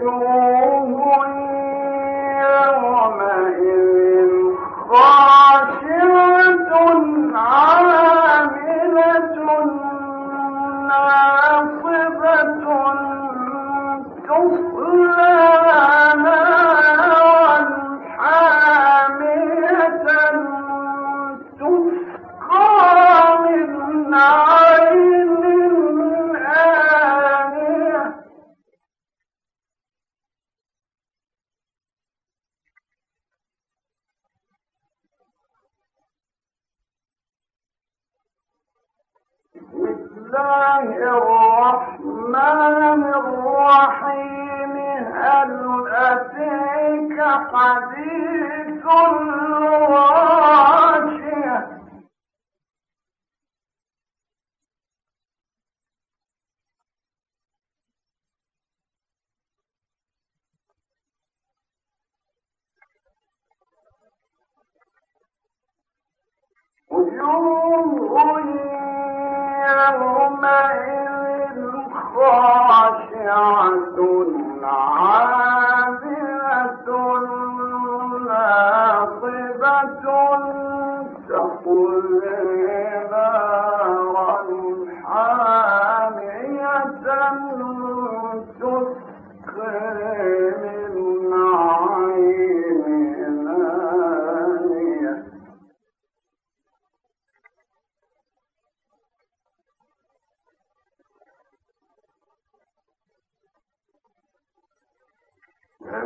وجوه حديث الغاشية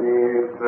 كيف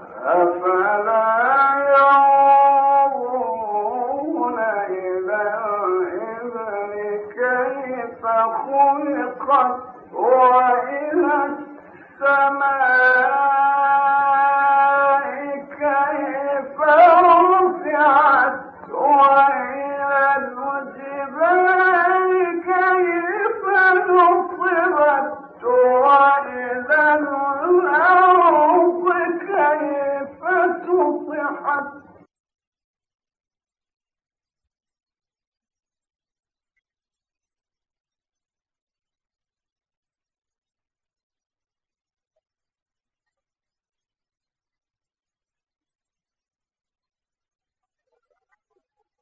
أفلا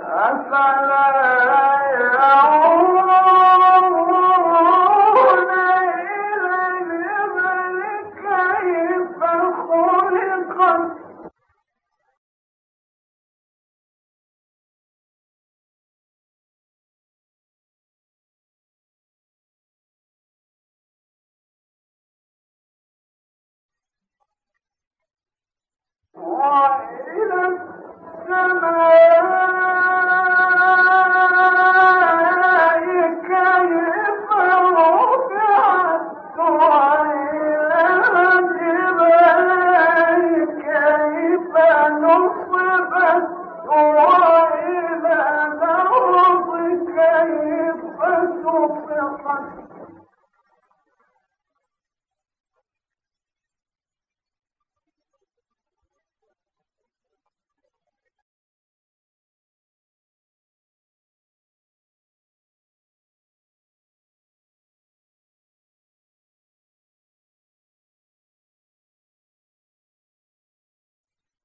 فذكر إنما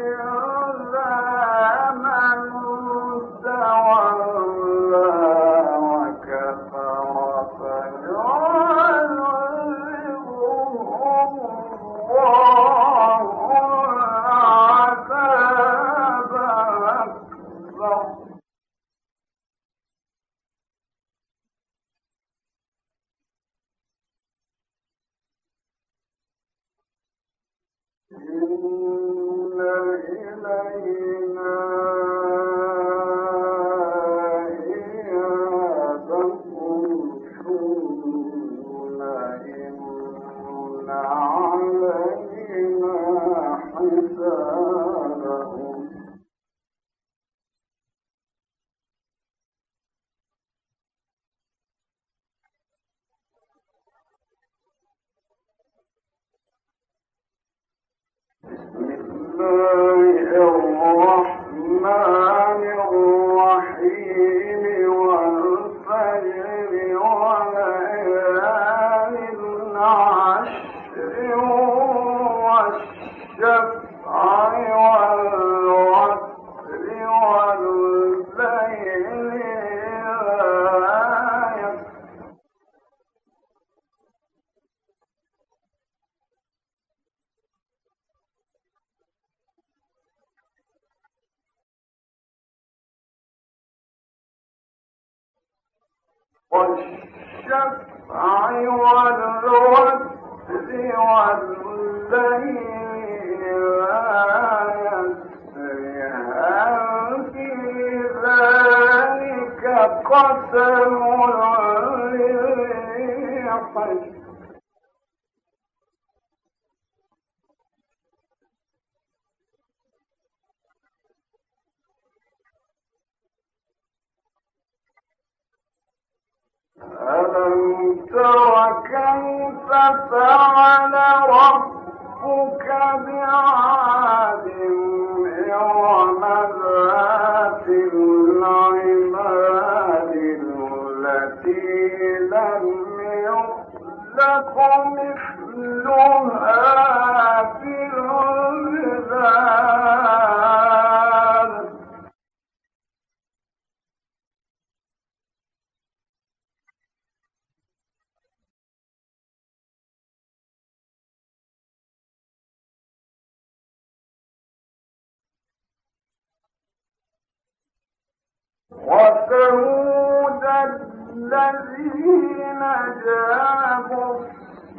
من ذا من والشفع فعل ربك بعاد التي لم يخلق مثلها.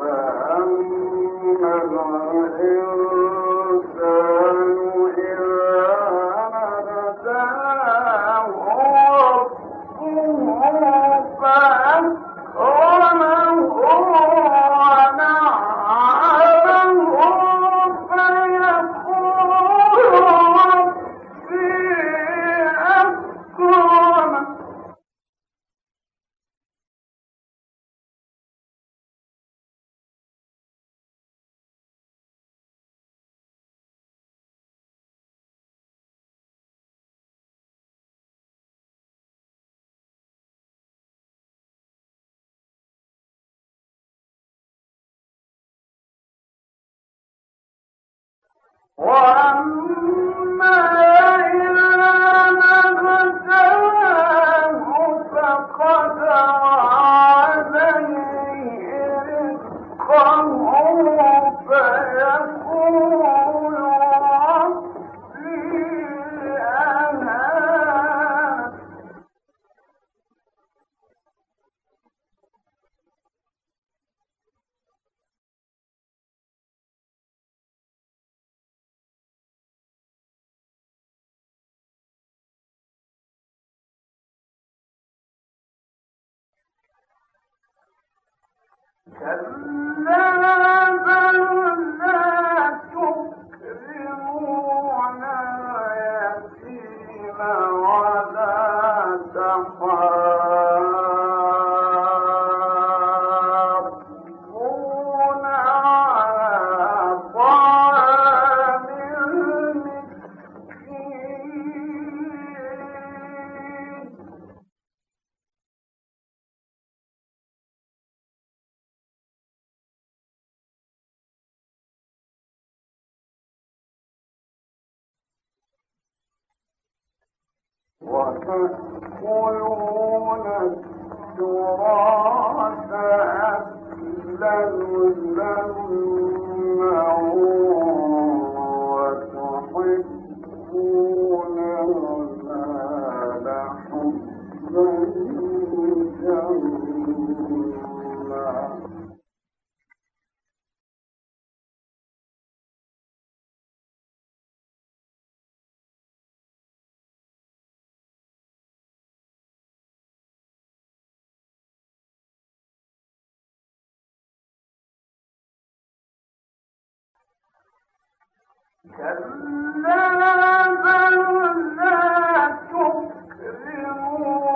فأما الإنسان وأما وتأكلون كلا بل لا تكرمون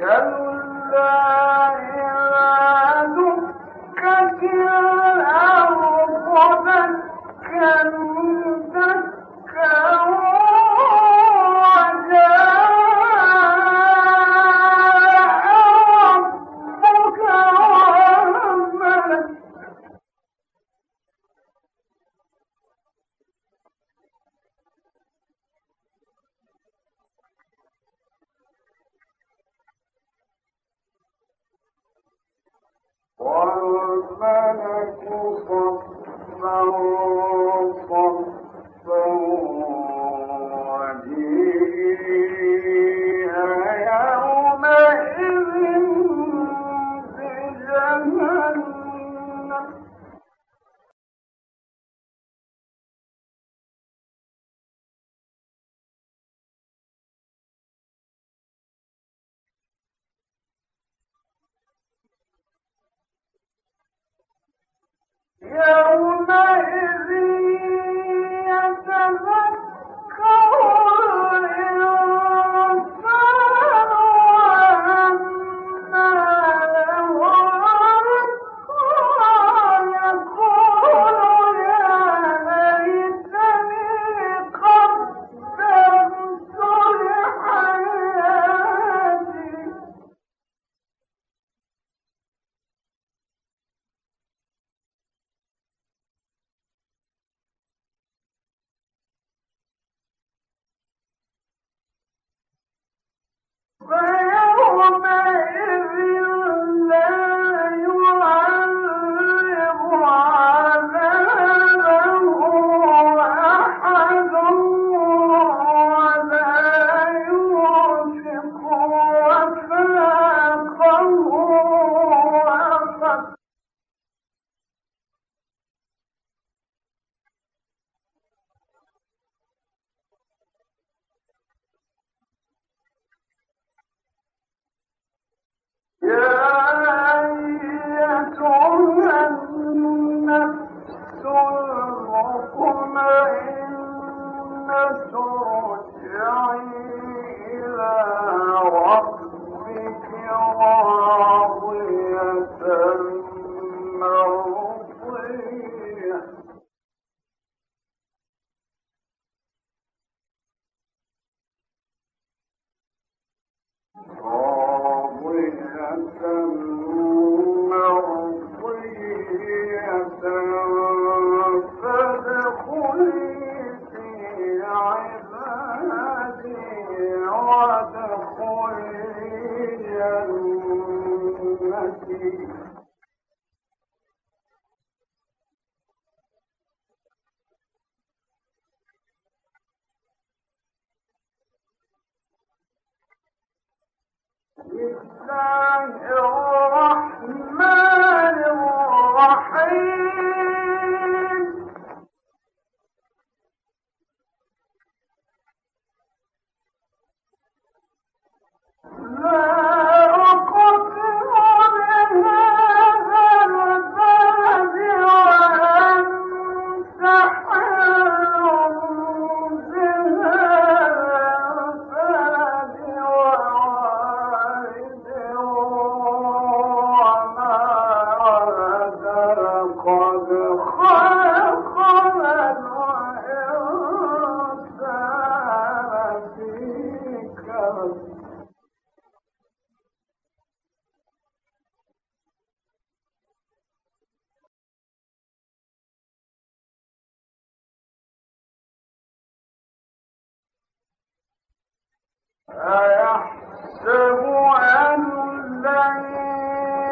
كلا والملك صفا صفا المطمئنة ارجعي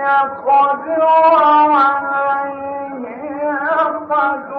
يقدر عليه أحد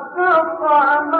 الصف على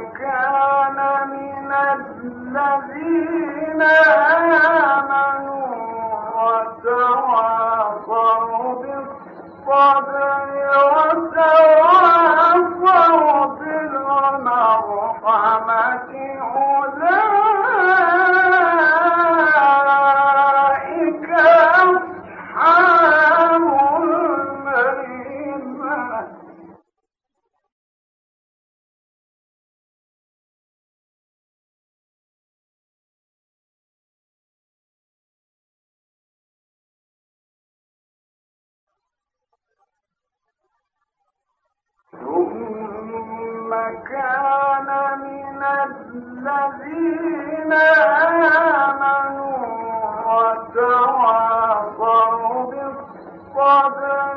وكان من الذين Father.